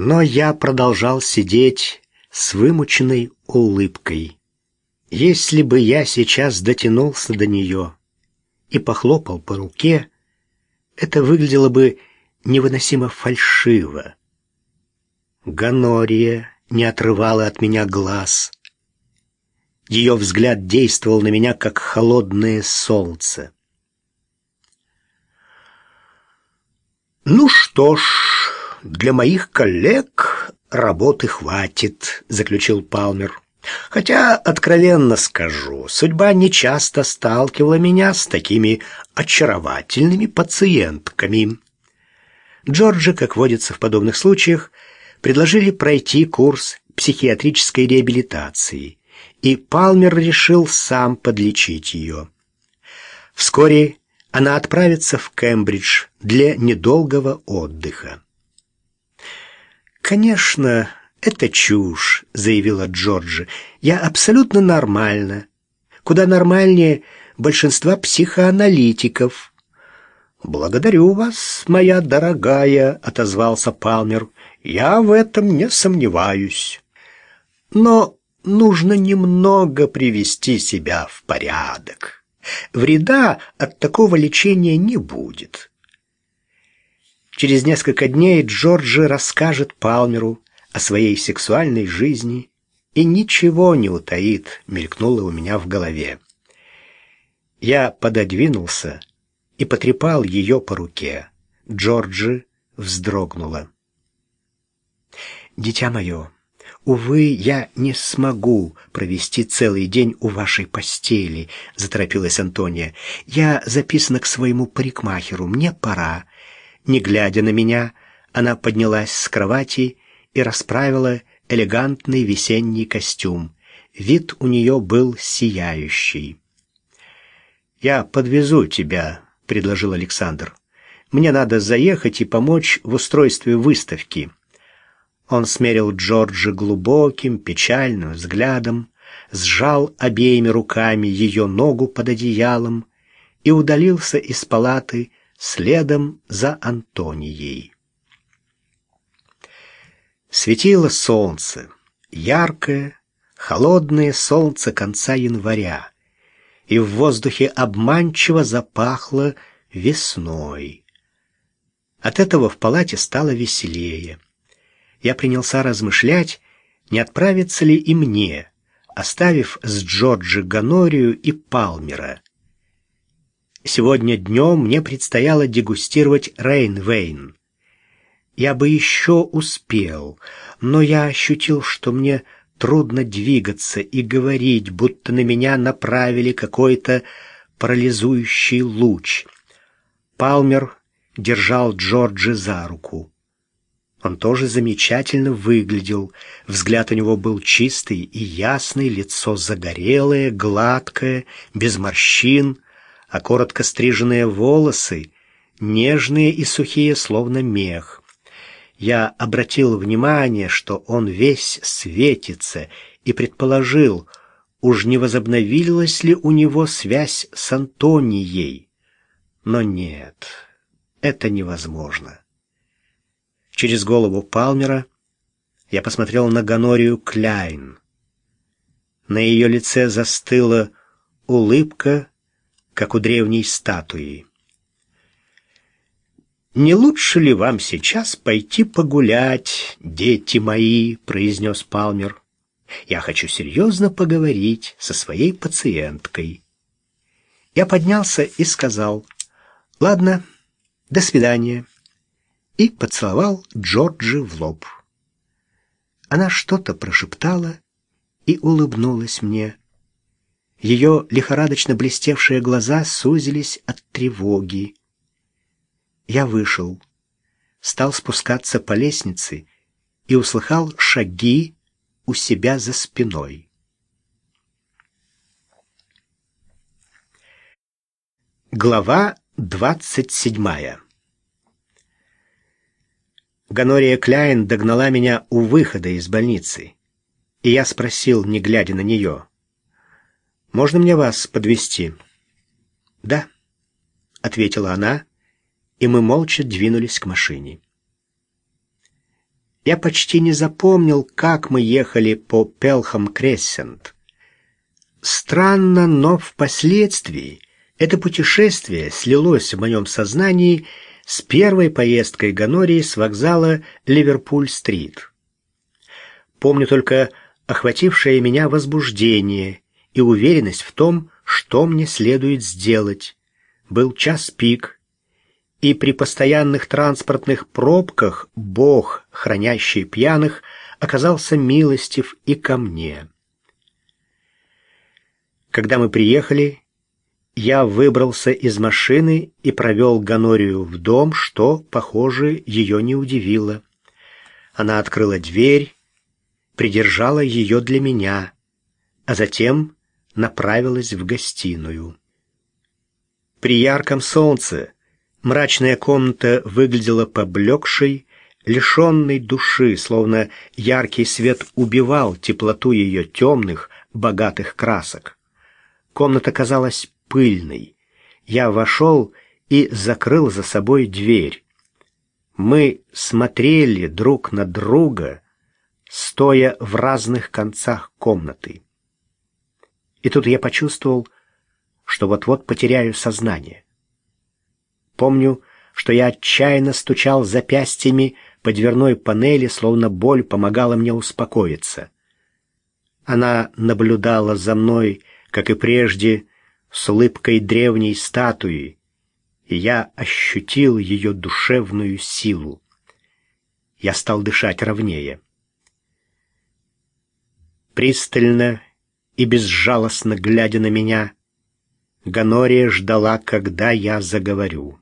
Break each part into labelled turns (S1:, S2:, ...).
S1: Но я продолжал сидеть с вымученной улыбкой. Если бы я сейчас дотянулся до нее и похлопал по руке, это выглядело бы невыносимо фальшиво. Ганория не отрывала от меня глаз. Ее взгляд действовал на меня, как холодное солнце. «Ну что ж, для моих коллег работы хватит», — заключил Палмер. «Хотя, откровенно скажу, судьба нечасто сталкивала меня с такими очаровательными пациентками». Джорджи, как водится в подобных случаях, предложили пройти курс психиатрической реабилитации, и Палмер решил сам подлечить ее. Вскоре она отправится в Кембридж для недолгого отдыха. «Конечно, это чушь», — заявила Джорджи. «Я абсолютно нормальна. Куда нормальнее большинства психоаналитиков». «Благодарю вас, моя дорогая», — отозвался Палмер. «Я в этом не сомневаюсь. Но нужно немного привести себя в порядок. Вреда от такого лечения не будет». Через несколько дней Джорджи расскажет Палмеру о своей сексуальной жизни и ничего не утаит, мелькнуло у меня в голове. Я пододвинулся и потрепал ее по руке. Джорджи вздрогнула. «Дитя мое, увы, я не смогу провести целый день у вашей постели», — заторопилась Антония. «Я записана к своему парикмахеру, мне пора». Не глядя на меня, она поднялась с кровати и расправила элегантный весенний костюм. Вид у нее был сияющий. «Я подвезу тебя», предложил Александр. Мне надо заехать и помочь в устройстве выставки. Он смерил Джорджа глубоким, печальным взглядом, сжал обеими руками ее ногу под одеялом и удалился из палаты следом за Антонией. Светило солнце, яркое, холодное солнце конца января и в воздухе обманчиво запахло весной. От этого в палате стало веселее. Я принялся размышлять, не отправиться ли и мне, оставив с Джорджи Ганорию и Палмера. Сегодня днем мне предстояло дегустировать Рейнвейн. Я бы еще успел, но я ощутил, что мне Трудно двигаться и говорить, будто на меня направили какой-то парализующий луч. Палмер держал Джорджи за руку. Он тоже замечательно выглядел. Взгляд у него был чистый и ясный, лицо загорелое, гладкое, без морщин, а коротко стриженные волосы, нежные и сухие, словно мех. Я обратил внимание, что он весь светится, и предположил, уж не возобновилась ли у него связь с Антонией. Но нет, это невозможно. Через голову Палмера я посмотрел на Ганорию Кляйн. На ее лице застыла улыбка, как у древней статуи. «Не лучше ли вам сейчас пойти погулять, дети мои?» — произнес Палмер. «Я хочу серьезно поговорить со своей пациенткой». Я поднялся и сказал «Ладно, до свидания» и поцеловал Джорджи в лоб. Она что-то прошептала и улыбнулась мне. Ее лихорадочно блестевшие глаза сузились от тревоги. Я вышел, стал спускаться по лестнице и услыхал шаги у себя за спиной. Глава двадцать седьмая Ганория Кляйн догнала меня у выхода из больницы, и я спросил, не глядя на нее, «Можно мне вас подвести? «Да», — ответила она, и мы молча двинулись к машине. Я почти не запомнил, как мы ехали по Пелхам-Крессент. Странно, но впоследствии это путешествие слилось в моем сознании с первой поездкой Ганории с вокзала Ливерпуль-стрит. Помню только охватившее меня возбуждение и уверенность в том, что мне следует сделать. Был час пик, и при постоянных транспортных пробках Бог, хранящий пьяных, оказался милостив и ко мне. Когда мы приехали, я выбрался из машины и провел Ганорию в дом, что, похоже, ее не удивило. Она открыла дверь, придержала ее для меня, а затем направилась в гостиную. При ярком солнце мрачная комната выглядела поблекшей, лишенной души, словно яркий свет убивал теплоту ее темных, богатых красок. Комната казалась пыльной. Я вошел и закрыл за собой дверь. Мы смотрели друг на друга, стоя в разных концах комнаты. И тут я почувствовал, что вот-вот потеряю сознание. Помню, что я отчаянно стучал запястьями по дверной панели, словно боль помогала мне успокоиться. Она наблюдала за мной, как и прежде, с улыбкой древней статуи, и я ощутил ее душевную силу. Я стал дышать ровнее. Пристально и безжалостно глядя на меня, Ганория ждала, когда я заговорю.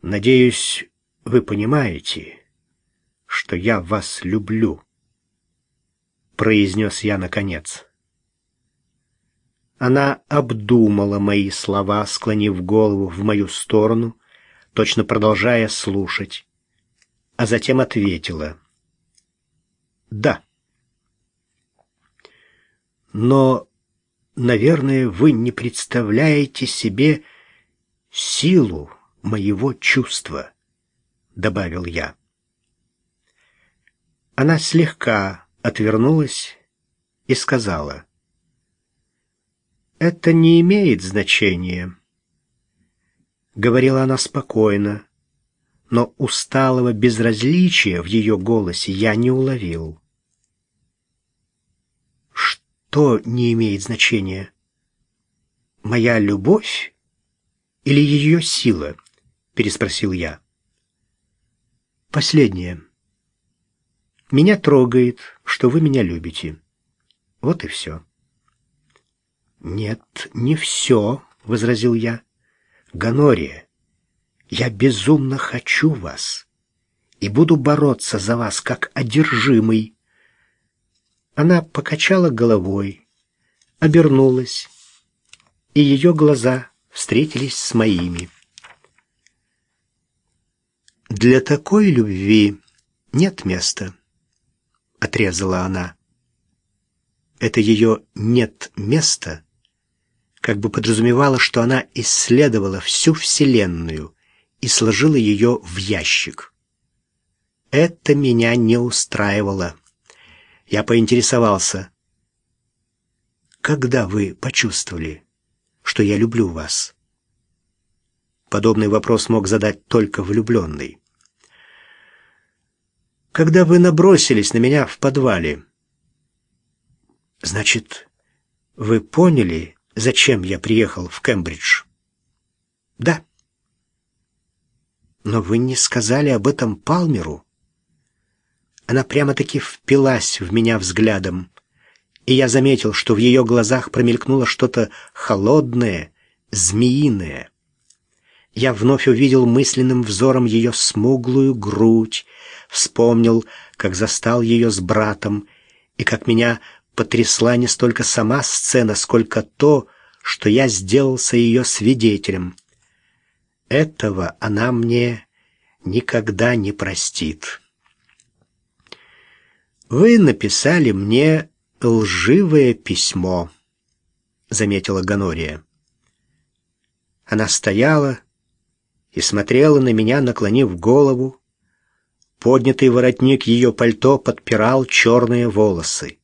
S1: «Надеюсь, вы понимаете, что я вас люблю», — произнес я наконец. Она обдумала мои слова, склонив голову в мою сторону, точно продолжая слушать, а затем ответила. «Да». Но, наверное, вы не представляете себе силу моего чувства, добавил я. Она слегка отвернулась и сказала: Это не имеет значения. Говорила она спокойно, но усталого безразличия в ее голосе я не уловил то не имеет значения. Моя любовь или ее сила? переспросил я. Последнее. Меня трогает, что вы меня любите. Вот и все. Нет, не все, возразил я. Ганория, я безумно хочу вас и буду бороться за вас как одержимый. Она покачала головой, обернулась, и ее глаза встретились с моими. «Для такой любви нет места», — отрезала она. Это ее «нет места» как бы подразумевало, что она исследовала всю Вселенную и сложила ее в ящик. Это меня не устраивало. Я поинтересовался. «Когда вы почувствовали, что я люблю вас?» Подобный вопрос мог задать только влюбленный. «Когда вы набросились на меня в подвале?» «Значит, вы поняли, зачем я приехал в Кембридж?» «Да». «Но вы не сказали об этом Палмеру?» Она прямо-таки впилась в меня взглядом, и я заметил, что в ее глазах промелькнуло что-то холодное, змеиное. Я вновь увидел мысленным взором ее смуглую грудь, вспомнил, как застал ее с братом, и как меня потрясла не столько сама сцена, сколько то, что я сделался ее свидетелем. Этого она мне никогда не простит. Вы написали мне лживое письмо, заметила Ганория. Она стояла и смотрела на меня, наклонив голову, Поднятый воротник ее пальто подпирал черные волосы.